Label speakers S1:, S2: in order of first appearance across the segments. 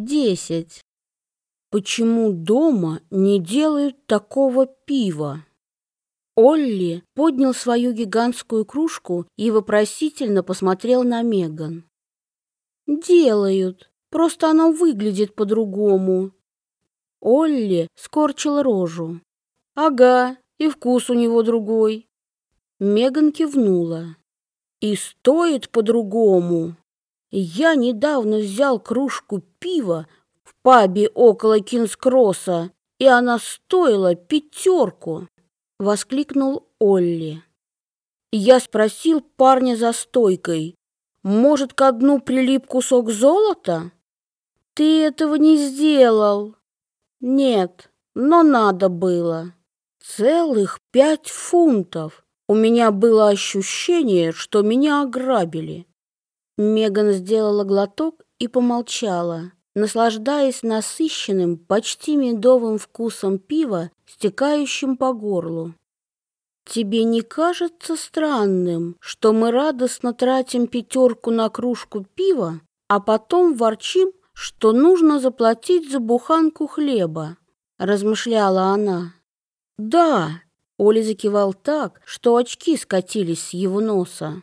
S1: Десять. Почему дома не делают такого пива? Олли поднял свою гигантскую кружку и вопросительно посмотрел на Меган. «Делают, просто оно выглядит по-другому». Олли скорчил рожу. «Ага, и вкус у него другой». Меган кивнула. «И стоит по-другому». Я недавно взял кружку пива в пабе около Кингс-Кросса, и она стоила пятерку воскликнул Олли. Я спросил парня за стойкой, может, к дну прилип кусок золота? Ты этого не сделал. Нет, но надо было. Целых пять фунтов. У меня было ощущение, что меня ограбили. Меган сделала глоток и помолчала наслаждаясь насыщенным, почти медовым вкусом пива, стекающим по горлу. Тебе не кажется странным, что мы радостно тратим пятерку на кружку пива, а потом ворчим, что нужно заплатить за буханку хлеба? размышляла она. Да, Оля закивал так, что очки скатились с его носа.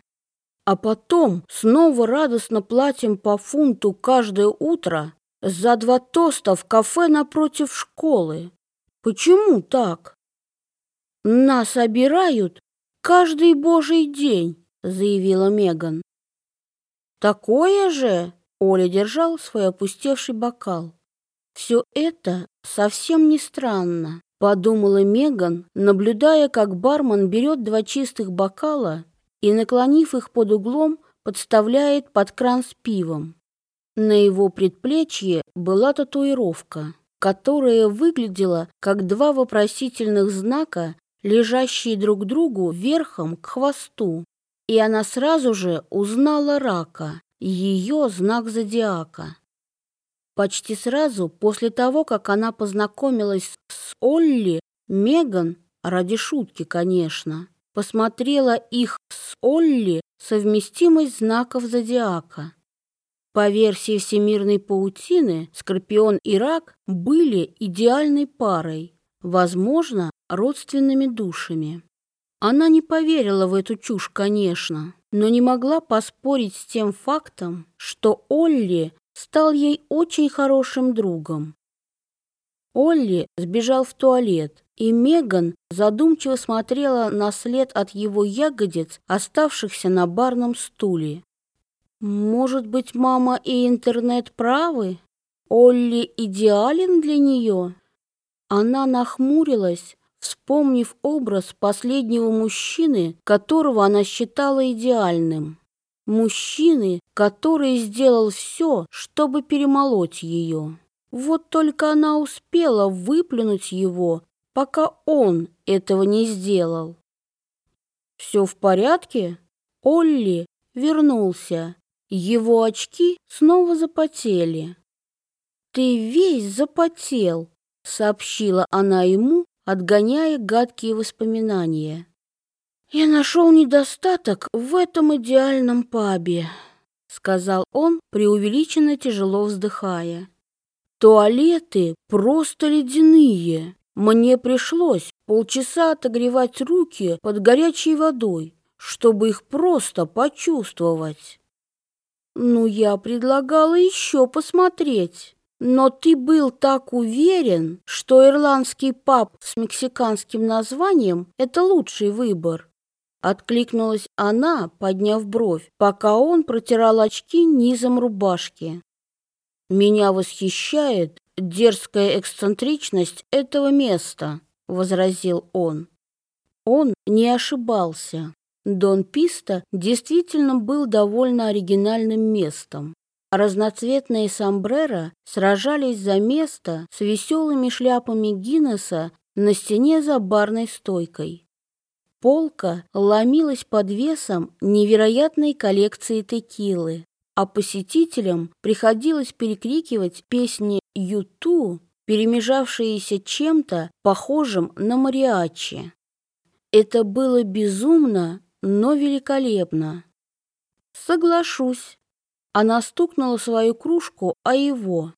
S1: А потом снова радостно платим по фунту каждое утро за два тоста в кафе напротив школы. Почему так? Нас обирают каждый божий день, заявила Меган. Такое же, Оля держал свой опустевший бокал. Все это совсем не странно, подумала Меган, наблюдая, как бармен берет два чистых бокала и, наклонив их под углом, подставляет под кран с пивом. На его предплечье была татуировка, которая выглядела как два вопросительных знака, лежащие друг другу верхом к хвосту. И она сразу же узнала рака, ее знак зодиака. Почти сразу после того, как она познакомилась с Олли, Меган, ради шутки, конечно, посмотрела их с Олли совместимость знаков зодиака. По версии всемирной паутины, Скорпион и Рак были идеальной парой, возможно, родственными душами. Она не поверила в эту чушь, конечно, но не могла поспорить с тем фактом, что Олли стал ей очень хорошим другом. Олли сбежал в туалет, и Меган задумчиво смотрела на след от его ягодиц, оставшихся на барном стуле. Может быть, мама и интернет правы? Олли идеален для нее? Она нахмурилась, вспомнив образ последнего мужчины, которого она считала идеальным. Мужчины, который сделал все, чтобы перемолоть ее. Вот только она успела выплюнуть его, пока он этого не сделал. «Все в порядке?» Олли вернулся. Его очки снова запотели. «Ты весь запотел», — сообщила она ему, отгоняя гадкие воспоминания. «Я нашел недостаток в этом идеальном пабе», — сказал он, преувеличенно тяжело вздыхая. «Туалеты просто ледяные. Мне пришлось полчаса отогревать руки под горячей водой, чтобы их просто почувствовать». Ну, я предлагала еще посмотреть. Но ты был так уверен, что ирландский паб с мексиканским названием – это лучший выбор. Откликнулась она, подняв бровь, пока он протирал очки низом рубашки. «Меня восхищает дерзкая эксцентричность этого места», – возразил он. Он не ошибался. Дон Писта действительно был довольно оригинальным местом. Разноцветные сомбреро сражались за место с веселыми шляпами Гиннесса на стене за барной стойкой. Полка ломилась под весом невероятной коллекции текилы, а посетителям приходилось перекрикивать песни Юту, перемежавшиеся чем-то похожим на мариачи. Это было безумно но великолепно. Соглашусь. Она стукнула свою кружку о его.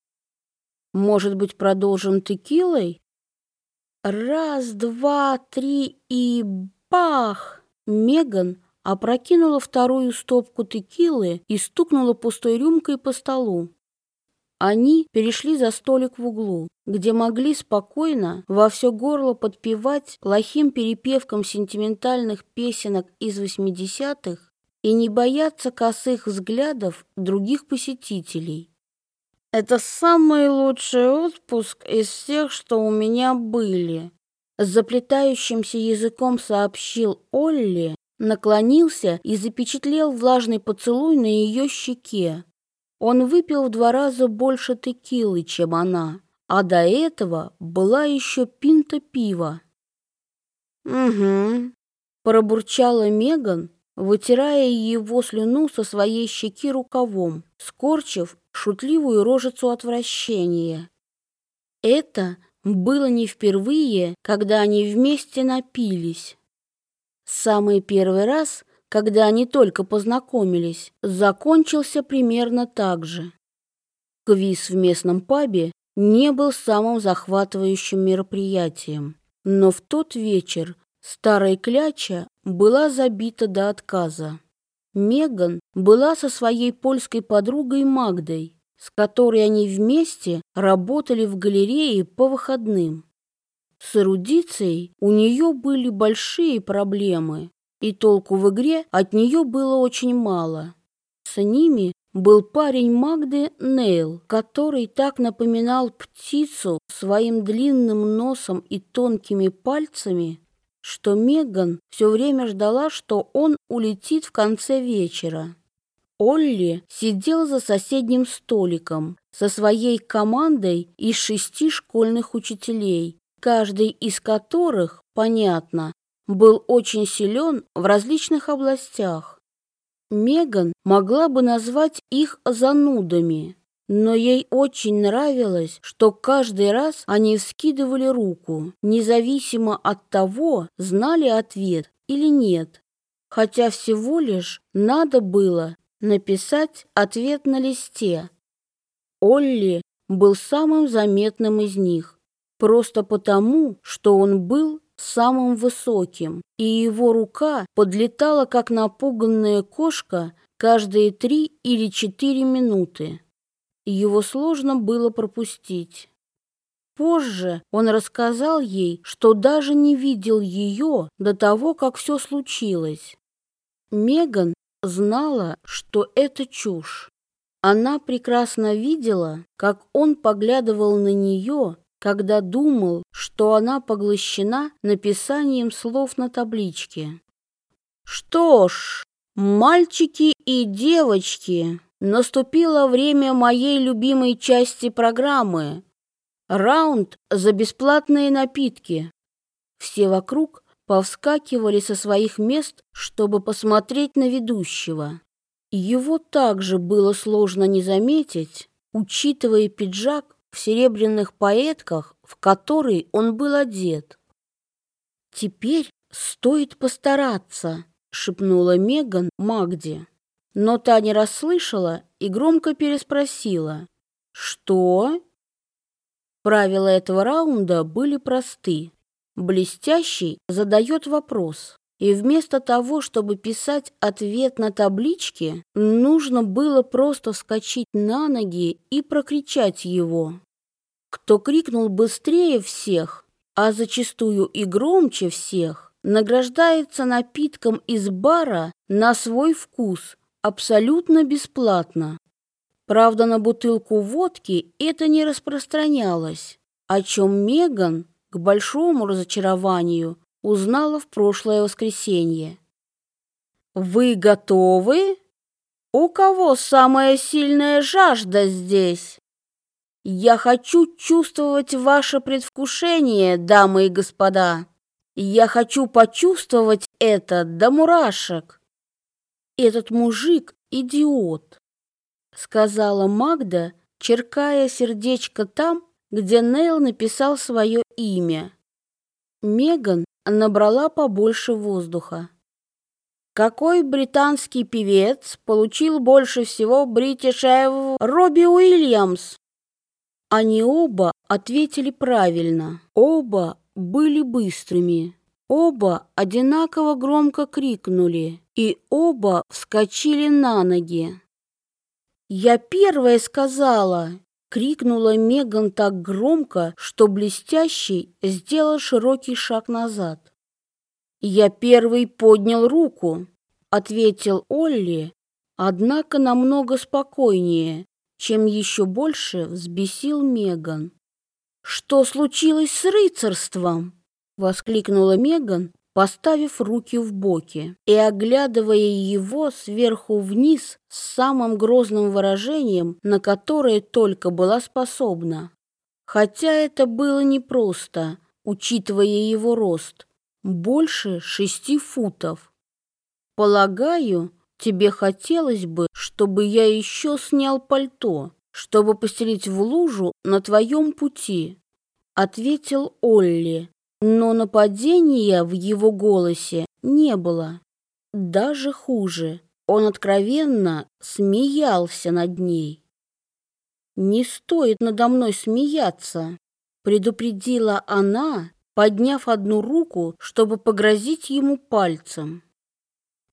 S1: Может быть, продолжим текилой? Раз, два, три и бах! Меган опрокинула вторую стопку текилы и стукнула пустой рюмкой по столу. Они перешли за столик в углу, где могли спокойно во все горло подпевать плохим перепевкам сентиментальных песенок из восьмидесятых и не бояться косых взглядов других посетителей. «Это самый лучший отпуск из всех, что у меня были», заплетающимся языком сообщил Олли, наклонился и запечатлел влажный поцелуй на ее щеке. Он выпил в два раза больше текилы, чем она, а до этого была еще пинта пива. «Угу», — пробурчала Меган, вытирая его слюну со своей щеки рукавом, скорчив шутливую рожицу отвращения. Это было не впервые, когда они вместе напились. Самый первый раз когда они только познакомились, закончился примерно так же. Квиз в местном пабе не был самым захватывающим мероприятием, но в тот вечер старая кляча была забита до отказа. Меган была со своей польской подругой Магдой, с которой они вместе работали в галерее по выходным. С эрудицией у нее были большие проблемы, и толку в игре от нее было очень мало. С ними был парень Магды Нейл, который так напоминал птицу своим длинным носом и тонкими пальцами, что Меган все время ждала, что он улетит в конце вечера. Олли сидел за соседним столиком со своей командой из шести школьных учителей, каждый из которых, понятно, был очень силен в различных областях. Меган могла бы назвать их занудами, но ей очень нравилось, что каждый раз они вскидывали руку, независимо от того, знали ответ или нет, хотя всего лишь надо было написать ответ на листе. Олли был самым заметным из них, просто потому, что он был самым высоким, и его рука подлетала, как напуганная кошка, каждые три или четыре минуты. Его сложно было пропустить. Позже он рассказал ей, что даже не видел ее до того, как все случилось. Меган знала, что это чушь. Она прекрасно видела, как он поглядывал на нее когда думал, что она поглощена написанием слов на табличке. Что ж, мальчики и девочки, наступило время моей любимой части программы. Раунд за бесплатные напитки. Все вокруг повскакивали со своих мест, чтобы посмотреть на ведущего. Его также было сложно не заметить, учитывая пиджак, в серебряных поэтках, в который он был одет. «Теперь стоит постараться», — шепнула Меган Магде. Но та не расслышала и громко переспросила. «Что?» Правила этого раунда были просты. Блестящий задает вопрос, и вместо того, чтобы писать ответ на табличке, нужно было просто вскочить на ноги и прокричать его. Кто крикнул быстрее всех, а зачастую и громче всех, награждается напитком из бара на свой вкус, абсолютно бесплатно. Правда, на бутылку водки это не распространялось, о чем Меган, к большому разочарованию, узнала в прошлое воскресенье. «Вы готовы? У кого самая сильная жажда здесь?» «Я хочу чувствовать ваше предвкушение, дамы и господа. Я хочу почувствовать это до мурашек». «Этот мужик — идиот», — сказала Магда, черкая сердечко там, где Нейл написал свое имя. Меган набрала побольше воздуха. Какой британский певец получил больше всего Бритиш Робби Уильямс? Они оба ответили правильно. Оба были быстрыми. Оба одинаково громко крикнули, и оба вскочили на ноги. «Я первая сказала!» — крикнула Меган так громко, что блестящий сделал широкий шаг назад. «Я первый поднял руку», — ответил Олли, однако намного спокойнее, чем еще больше взбесил Меган. «Что случилось с рыцарством?» — воскликнула Меган, поставив руки в боки и оглядывая его сверху вниз с самым грозным выражением, на которое только была способна. Хотя это было непросто, учитывая его рост, больше шести футов. Полагаю, тебе хотелось бы, чтобы я еще снял пальто, чтобы постелить в лужу на твоем пути, ответил Олли, но нападения в его голосе не было. Даже хуже, он откровенно смеялся над ней. «Не стоит надо мной смеяться», — предупредила она, подняв одну руку, чтобы погрозить ему пальцем.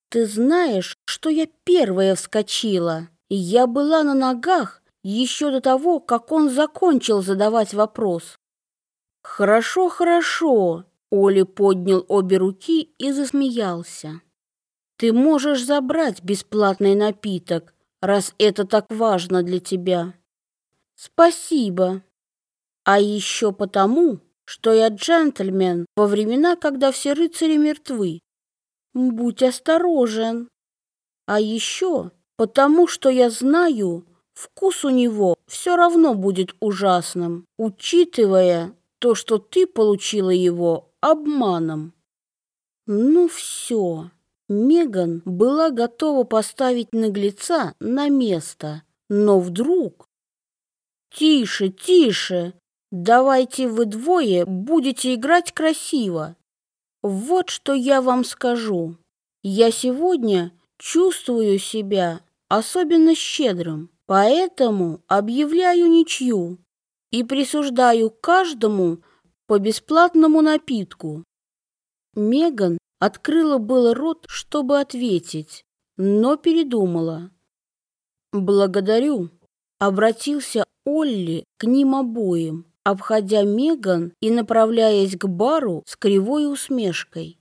S1: «Ты знаешь, что я первая вскочила, я была на ногах еще до того, как он закончил задавать вопрос. «Хорошо, хорошо!» Оли поднял обе руки и засмеялся. «Ты можешь забрать бесплатный напиток, раз это так важно для тебя». «Спасибо. А еще потому, что я джентльмен во времена, когда все рыцари мертвы. Будь осторожен. А еще потому, что я знаю, вкус у него все равно будет ужасным, учитывая, то, что ты получила его обманом. Ну все. Меган была готова поставить наглеца на место, но вдруг... Тише, тише, давайте вы двое будете играть красиво. Вот что я вам скажу. Я сегодня чувствую себя особенно щедрым, поэтому объявляю ничью и присуждаю каждому по бесплатному напитку. Меган открыла было рот, чтобы ответить, но передумала. «Благодарю», — обратился Олли к ним обоим, обходя Меган и направляясь к бару с кривой усмешкой.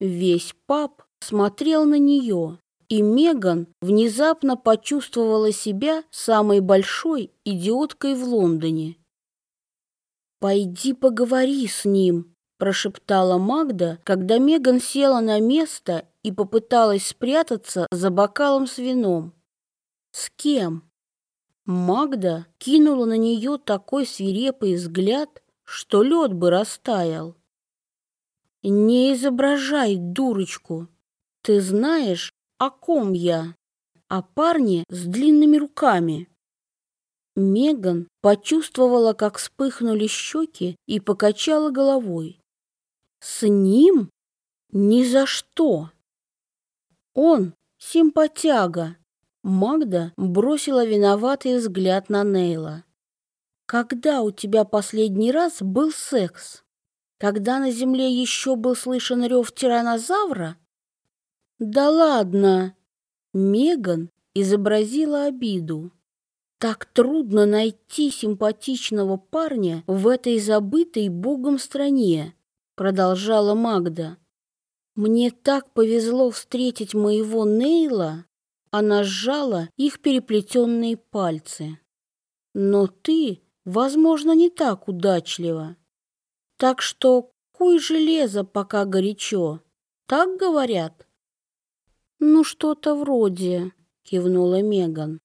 S1: Весь паб смотрел на нее, и Меган внезапно почувствовала себя самой большой идиоткой в Лондоне. «Пойди поговори с ним», – прошептала Магда, когда Меган села на место и попыталась спрятаться за бокалом с вином. «С кем?» Магда кинула на нее такой свирепый взгляд, что лед бы растаял. «Не изображай дурочку. Ты знаешь, о ком я? О парне с длинными руками. Меган почувствовала, как вспыхнули щеки и покачала головой. С ним? Ни за что. Он симпатяга. Магда бросила виноватый взгляд на Нейла. Когда у тебя последний раз был секс? Когда на земле еще был слышен рев тиранозавра? Да ладно. Меган изобразила обиду. Так трудно найти симпатичного парня в этой забытой богом стране, продолжала Магда. Мне так повезло встретить моего Нейла. Она сжала их переплетенные пальцы. Но ты, возможно, не так удачлива. Так что куй железо, пока горячо. Так говорят? «Ну, что-то вроде», — кивнула Меган.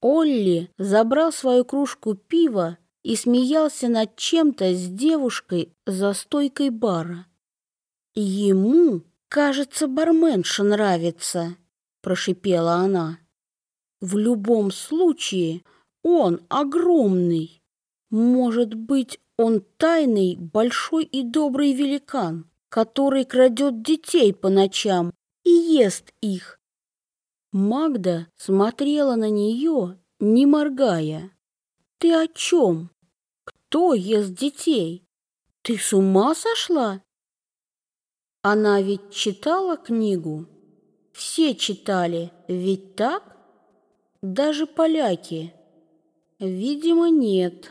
S1: Олли забрал свою кружку пива и смеялся над чем-то с девушкой за стойкой бара. «Ему, кажется, барменша нравится», — прошипела она. «В любом случае он огромный. Может быть, он тайный, большой и добрый великан, который крадет детей по ночам и ест их. Магда смотрела на нее, не моргая. Ты о чем? Кто ест детей? Ты с ума сошла? Она ведь читала книгу. Все читали, ведь так? Даже поляки. Видимо, нет.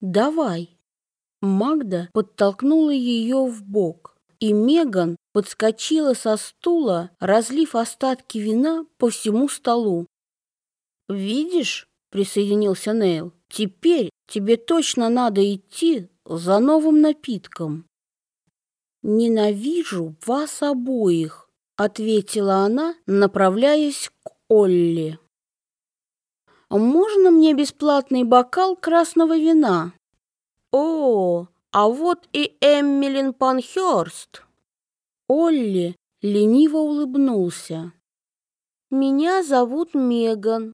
S1: Давай. Магда подтолкнула ее в бок, и Меган подскочила со стула, разлив остатки вина по всему столу. «Видишь?» — присоединился Нейл. «Теперь тебе точно надо идти за новым напитком». «Ненавижу вас обоих», — ответила она, направляясь к Олли. «Можно мне бесплатный бокал красного вина?» «О, а вот и Эммилин Панхёрст!» Олли лениво улыбнулся. «Меня зовут Меган».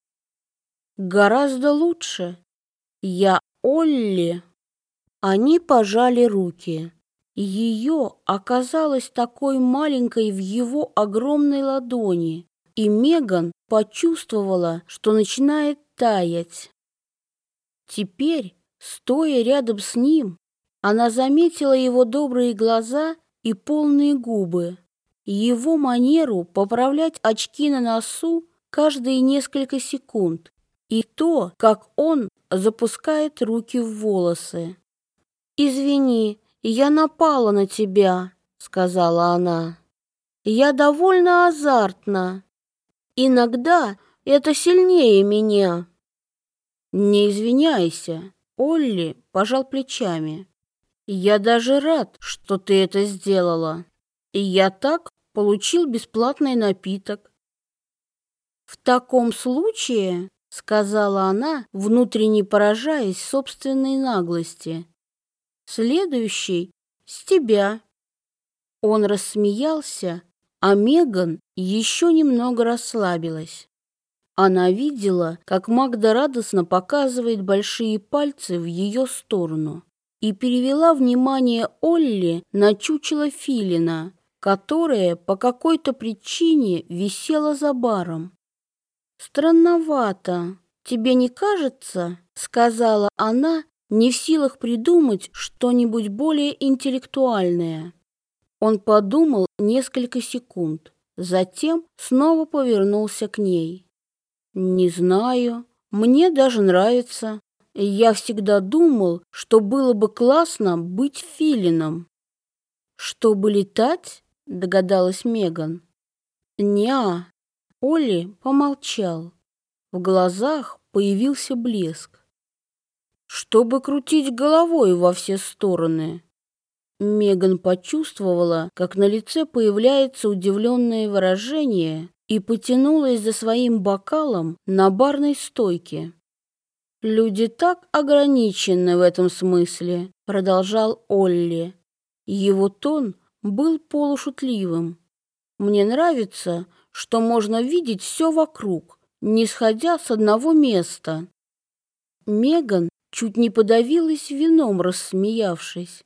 S1: «Гораздо лучше. Я Олли». Они пожали руки. Ее оказалась такой маленькой в его огромной ладони, и Меган почувствовала, что начинает таять. Теперь, стоя рядом с ним, она заметила его добрые глаза и полные губы, его манеру поправлять очки на носу каждые несколько секунд и то, как он запускает руки в волосы. «Извини, «Я напала на тебя», — сказала она. «Я довольно азартна. Иногда это сильнее меня». «Не извиняйся», — Олли пожал плечами. «Я даже рад, что ты это сделала. И я так получил бесплатный напиток». «В таком случае», — сказала она, внутренне поражаясь собственной наглости, Следующий с тебя. Он рассмеялся, а Меган еще немного расслабилась. Она видела, как Магда радостно показывает большие пальцы в ее сторону и перевела внимание Олли на чучело филина, которое по какой-то причине висело за баром. «Странновато, тебе не кажется?» — сказала она, не в силах придумать что-нибудь более интеллектуальное. Он подумал несколько секунд, затем снова повернулся к ней. «Не знаю, мне даже нравится. Я всегда думал, что было бы классно быть филином». «Чтобы летать?» — догадалась Меган. «Не-а». Олли помолчал. В глазах появился блеск чтобы крутить головой во все стороны. Меган почувствовала, как на лице появляется удивленное выражение и потянулась за своим бокалом на барной стойке. «Люди так ограничены в этом смысле», — продолжал Олли. Его тон был полушутливым. «Мне нравится, что можно видеть все вокруг, не сходя с одного места». Меган чуть не подавилась вином, рассмеявшись.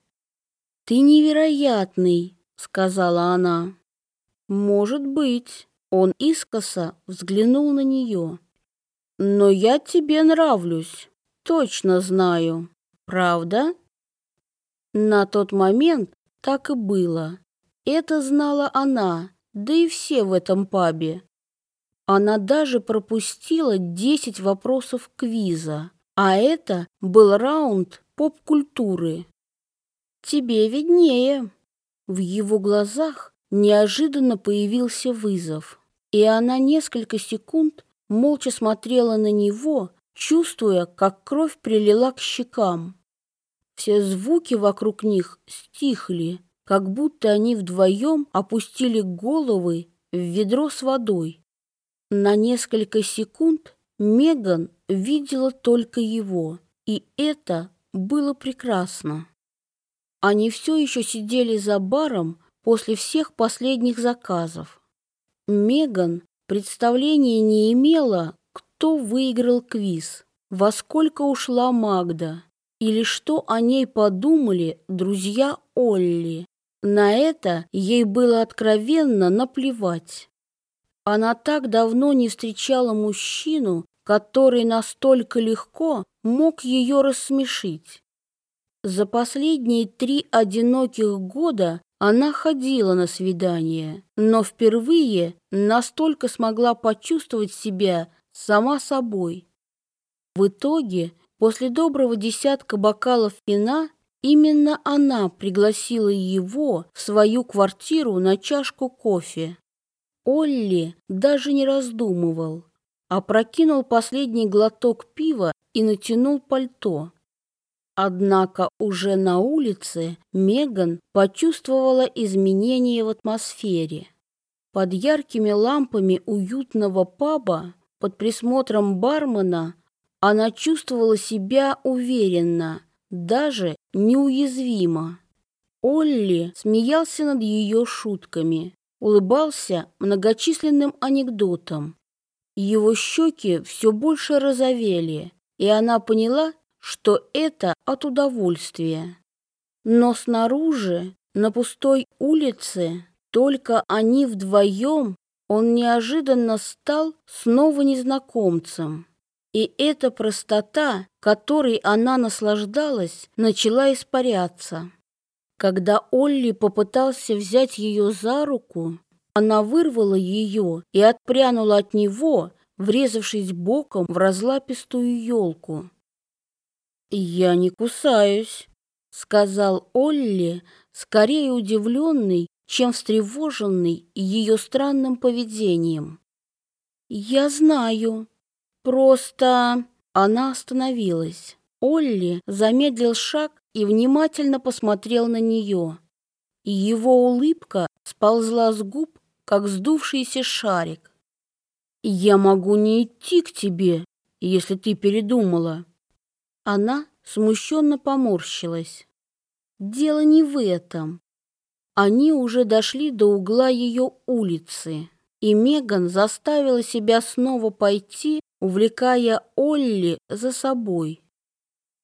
S1: «Ты невероятный», — сказала она. «Может быть». Он искоса взглянул на нее. «Но я тебе нравлюсь, точно знаю. Правда?» На тот момент так и было. Это знала она, да и все в этом пабе. Она даже пропустила десять вопросов квиза. А это был раунд поп-культуры. Тебе виднее. В его глазах неожиданно появился вызов, и она несколько секунд молча смотрела на него, чувствуя, как кровь прилила к щекам. Все звуки вокруг них стихли, как будто они вдвоем опустили головы в ведро с водой. На несколько секунд Меган видела только его, и это было прекрасно. Они все еще сидели за баром после всех последних заказов. Меган представления не имела, кто выиграл квиз, во сколько ушла Магда, или что о ней подумали друзья Олли. На это ей было откровенно наплевать. Она так давно не встречала мужчину, который настолько легко мог ее рассмешить. За последние три одиноких года она ходила на свидания, но впервые настолько смогла почувствовать себя сама собой. В итоге, после доброго десятка бокалов вина, именно она пригласила его в свою квартиру на чашку кофе. Олли даже не раздумывал, а прокинул последний глоток пива и натянул пальто. Однако уже на улице Меган почувствовала изменения в атмосфере. Под яркими лампами уютного паба, под присмотром бармена, она чувствовала себя уверенно, даже неуязвимо. Олли смеялся над ее шутками, улыбался многочисленным анекдотам. Его щеки все больше розовели, и она поняла, что это от удовольствия. Но снаружи, на пустой улице, только они вдвоем, он неожиданно стал снова незнакомцем. И эта простота, которой она наслаждалась, начала испаряться. Когда Олли попытался взять ее за руку, она вырвала ее и отпрянула от него, врезавшись боком в разлапистую елку. «Я не кусаюсь», — сказал Олли, скорее удивленный, чем встревоженный ее странным поведением. «Я знаю. Просто...» Она остановилась. Олли замедлил шаг и внимательно посмотрел на нее. Его улыбка сползла с губ, как сдувшийся шарик. «Я могу не идти к тебе, если ты передумала», она смущенно поморщилась. Дело не в этом. Они уже дошли до угла ее улицы, и Меган заставила себя снова пойти, увлекая Олли за собой.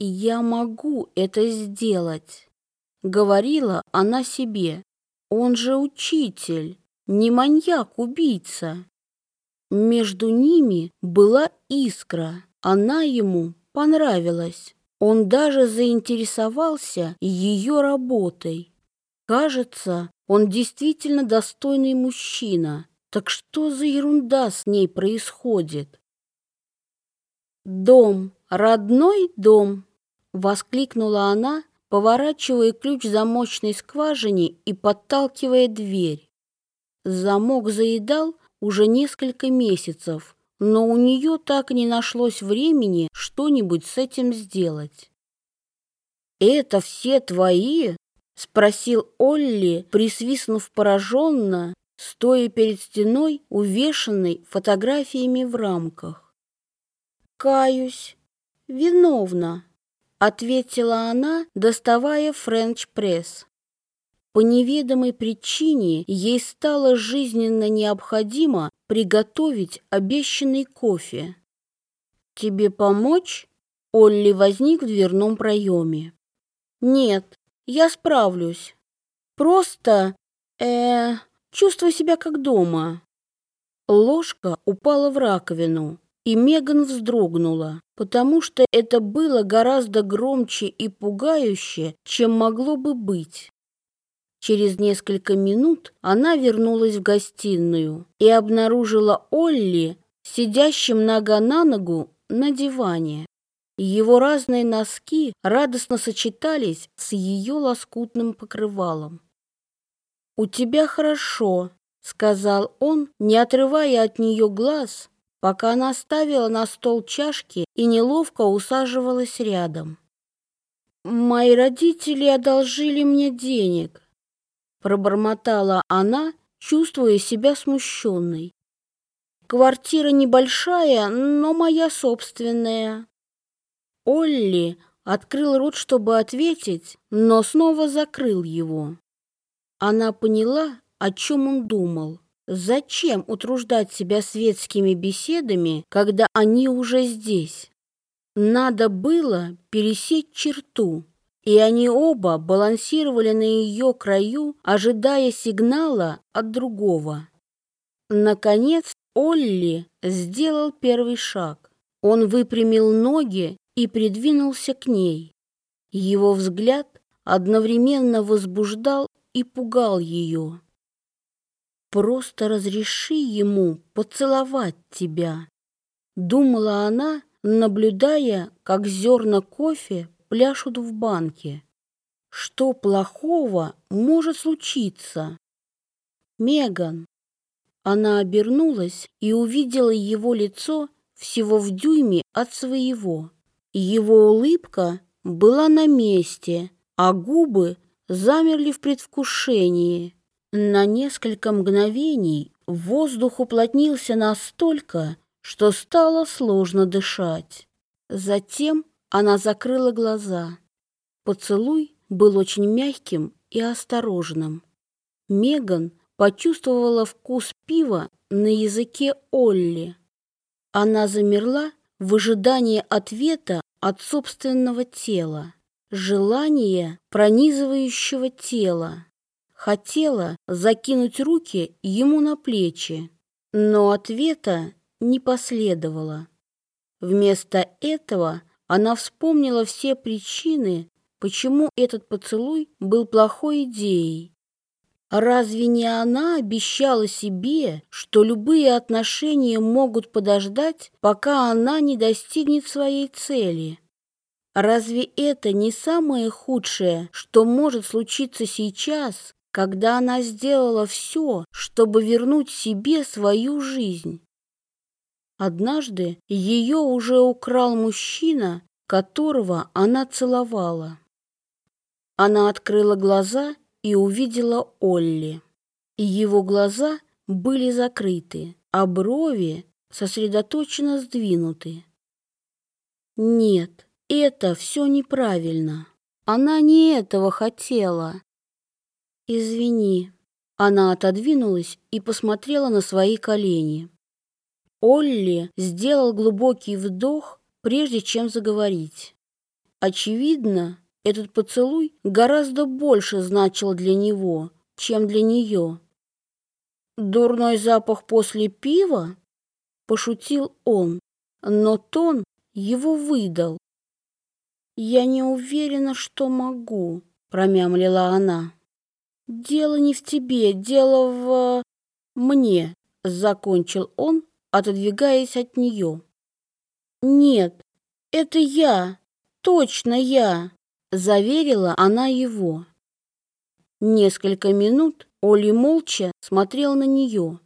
S1: «Я могу это сделать», — говорила она себе. «Он же учитель, не маньяк-убийца». Между ними была искра, она ему понравилось. Он даже заинтересовался ее работой. Кажется, он действительно достойный мужчина. Так что за ерунда с ней происходит? «Дом, родной дом!» — воскликнула она, поворачивая ключ замочной скважине и подталкивая дверь. Замок заедал уже несколько месяцев, но у нее так не нашлось времени что-нибудь с этим сделать. «Это все твои?» — спросил Олли, присвистнув пораженно, стоя перед стеной, увешанной фотографиями в рамках. «Каюсь, виновна», — ответила она, доставая френч-пресс. По неведомой причине ей стало жизненно необходимо приготовить обещанный кофе. «Тебе помочь?» Олли возник в дверном проеме. «Нет, я справлюсь. Просто, э, чувствую себя как дома». Ложка упала в раковину, и Меган вздрогнула, потому что это было гораздо громче и пугающе, чем могло бы быть. Через несколько минут она вернулась в гостиную и обнаружила Олли, сидящим нога на ногу на диване. Его разные носки радостно сочетались с ее лоскутным покрывалом. «У тебя хорошо», — сказал он, не отрывая от нее глаз, пока она ставила на стол чашки и неловко усаживалась рядом. «Мои родители одолжили мне денег пробормотала она, чувствуя себя смущенной. Квартира небольшая, но моя собственная. Олли открыл рот, чтобы ответить, но снова закрыл его. Она поняла, о чем он думал. Зачем утруждать себя светскими беседами, когда они уже здесь? Надо было пересечь черту и они оба балансировали на ее краю, ожидая сигнала от другого. Наконец Олли сделал первый шаг. Он выпрямил ноги и придвинулся к ней. Его взгляд одновременно возбуждал и пугал ее. «Просто разреши ему поцеловать тебя», — думала она, наблюдая, как зерна кофе пляшут в банке. Что плохого может случиться? Меган. Она обернулась и увидела его лицо всего в дюйме от своего. Его улыбка была на месте, а губы замерли в предвкушении. На несколько мгновений воздух уплотнился настолько, что стало сложно дышать. Затем она закрыла глаза. Поцелуй был очень мягким и осторожным. Меган почувствовала вкус пива на языке Олли. Она замерла в ожидании ответа от собственного тела, желания пронизывающего тела. Хотела закинуть руки ему на плечи, но ответа не последовало. Вместо этого она вспомнила все причины, почему этот поцелуй был плохой идеей. Разве не она обещала себе, что любые отношения могут подождать, пока она не достигнет своей цели? Разве это не самое худшее, что может случиться сейчас, когда она сделала все, чтобы вернуть себе свою жизнь? Однажды ее уже украл мужчина, которого она целовала. Она открыла глаза и увидела Олли. И его глаза были закрыты, а брови сосредоточенно сдвинуты. Нет, это все неправильно. Она не этого хотела. Извини. Она отодвинулась и посмотрела на свои колени. Олли сделал глубокий вдох, прежде чем заговорить. Очевидно, этот поцелуй гораздо больше значил для него, чем для нее. «Дурной запах после пива?» — пошутил он, но тон его выдал. «Я не уверена, что могу», — промямлила она. «Дело не в тебе, дело в... мне», — закончил он, отодвигаясь от нее. «Нет, это я, точно я», — заверила она его. Несколько минут Оли молча смотрел на нее.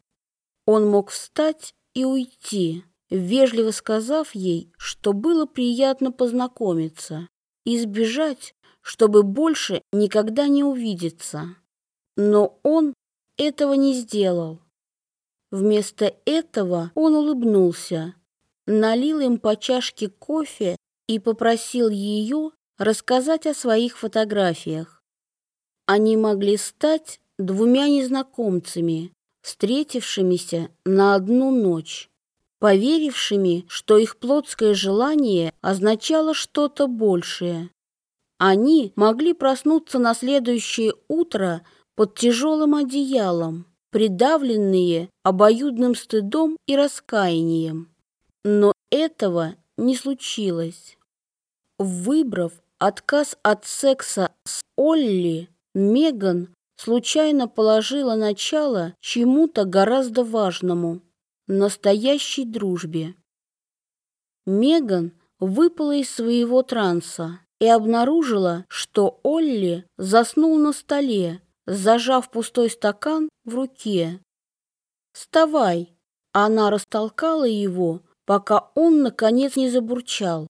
S1: Он мог встать и уйти, вежливо сказав ей, что было приятно познакомиться, и сбежать, чтобы больше никогда не увидеться. Но он этого не сделал. Вместо этого он улыбнулся, налил им по чашке кофе и попросил ее рассказать о своих фотографиях. Они могли стать двумя незнакомцами, встретившимися на одну ночь, поверившими, что их плотское желание означало что-то большее. Они могли проснуться на следующее утро под тяжелым одеялом, придавленные обоюдным стыдом и раскаянием. Но этого не случилось. Выбрав отказ от секса с Олли, Меган случайно положила начало чему-то гораздо важному – настоящей дружбе. Меган выпала из своего транса и обнаружила, что Олли заснул на столе, зажав пустой стакан в руке. «Вставай!» Она растолкала его, пока он, наконец, не забурчал.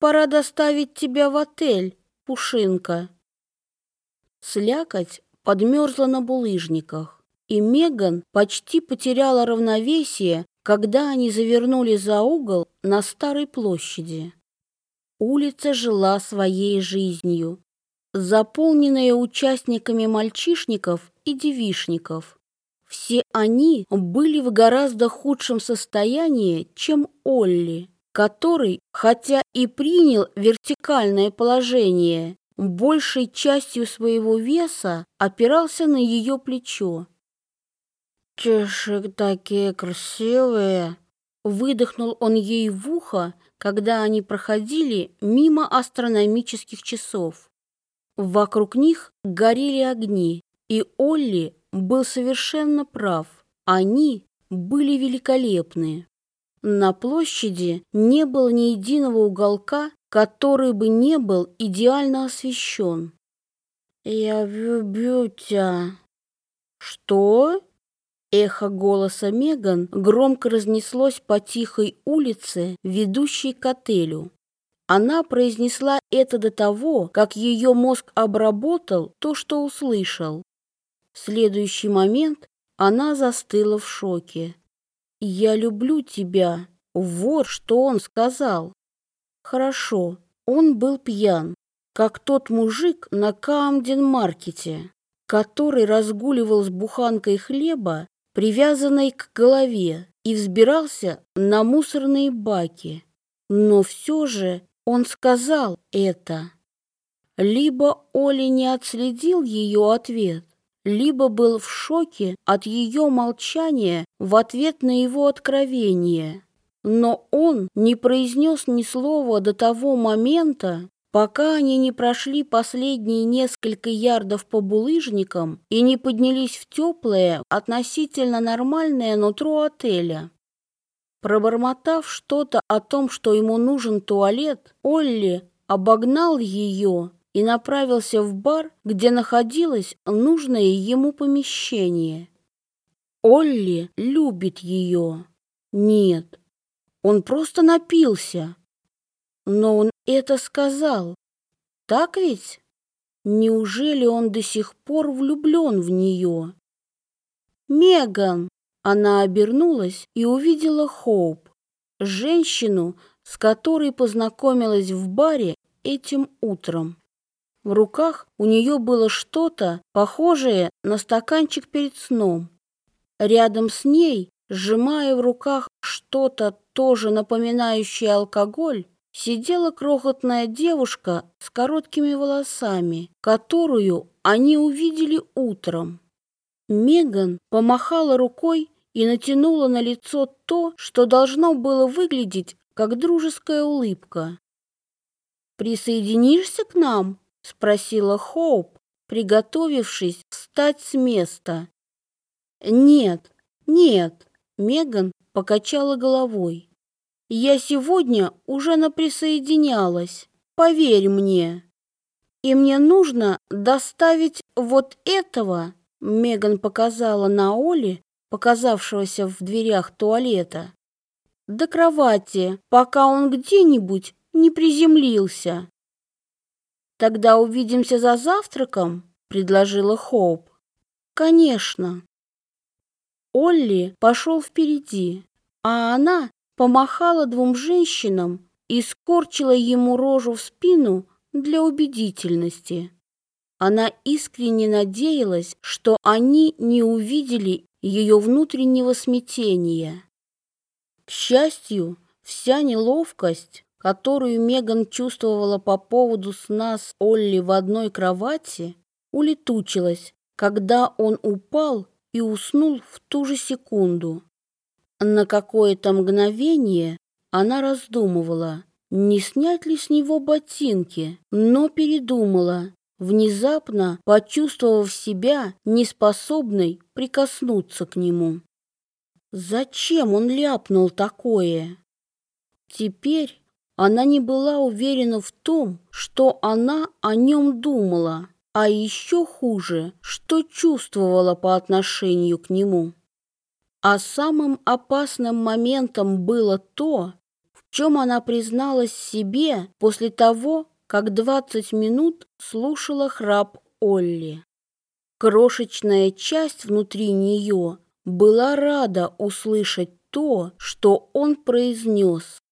S1: «Пора доставить тебя в отель, Пушинка!» Слякоть подмерзла на булыжниках, и Меган почти потеряла равновесие, когда они завернули за угол на старой площади. Улица жила своей жизнью, заполненная участниками мальчишников и девишников. Все они были в гораздо худшем состоянии, чем Олли, который, хотя и принял вертикальное положение, большей частью своего веса опирался на ее плечо. «Чешек такие красивые!» Выдохнул он ей в ухо, когда они проходили мимо астрономических часов. Вокруг них горели огни, и Олли был совершенно прав. Они были великолепны. На площади не было ни единого уголка, который бы не был идеально освещен. «Я люблю тебя». «Что?» Эхо голоса Меган громко разнеслось по тихой улице, ведущей к отелю. Она произнесла это до того, как ее мозг обработал то, что услышал. В следующий момент она застыла в шоке. «Я люблю тебя». Вот что он сказал. Хорошо, он был пьян, как тот мужик на Камден-маркете, который разгуливал с буханкой хлеба привязанной к голове, и взбирался на мусорные баки. Но все же он сказал это. Либо Оли не отследил ее ответ, либо был в шоке от ее молчания в ответ на его откровение. Но он не произнес ни слова до того момента, Пока они не прошли последние несколько ярдов по булыжникам и не поднялись в теплое, относительно нормальное нутро отеля. Пробормотав что-то о том, что ему нужен туалет, Олли обогнал ее и направился в бар, где находилось нужное ему помещение. Олли любит ее. Нет, он просто напился. Но он это сказал. Так ведь? Неужели он до сих пор влюблен в нее? Меган! Она обернулась и увидела Хоуп, женщину, с которой познакомилась в баре этим утром. В руках у нее было что-то похожее на стаканчик перед сном. Рядом с ней, сжимая в руках что-то тоже напоминающее алкоголь, сидела крохотная девушка с короткими волосами, которую они увидели утром. Меган помахала рукой и натянула на лицо то, что должно было выглядеть как дружеская улыбка. «Присоединишься к нам?» — спросила Хоуп, приготовившись встать с места. «Нет, нет», — Меган покачала головой. Я сегодня уже наприсоединялась, поверь мне. И мне нужно доставить вот этого, Меган показала на Оле, показавшегося в дверях туалета, до кровати, пока он где-нибудь не приземлился. Тогда увидимся за завтраком, предложила Хоуп. Конечно. Олли пошел впереди, а она помахала двум женщинам и скорчила ему рожу в спину для убедительности. Она искренне надеялась, что они не увидели ее внутреннего смятения. К счастью, вся неловкость, которую Меган чувствовала по поводу сна с Олли в одной кровати, улетучилась, когда он упал и уснул в ту же секунду. На какое-то мгновение она раздумывала, не снять ли с него ботинки, но передумала, внезапно почувствовав себя неспособной прикоснуться к нему. Зачем он ляпнул такое? Теперь она не была уверена в том, что она о нем думала, а еще хуже, что чувствовала по отношению к нему. А самым опасным моментом было то, в чем она призналась себе после того, как 20 минут слушала храп Олли. Крошечная часть внутри нее была рада услышать то, что он произнес.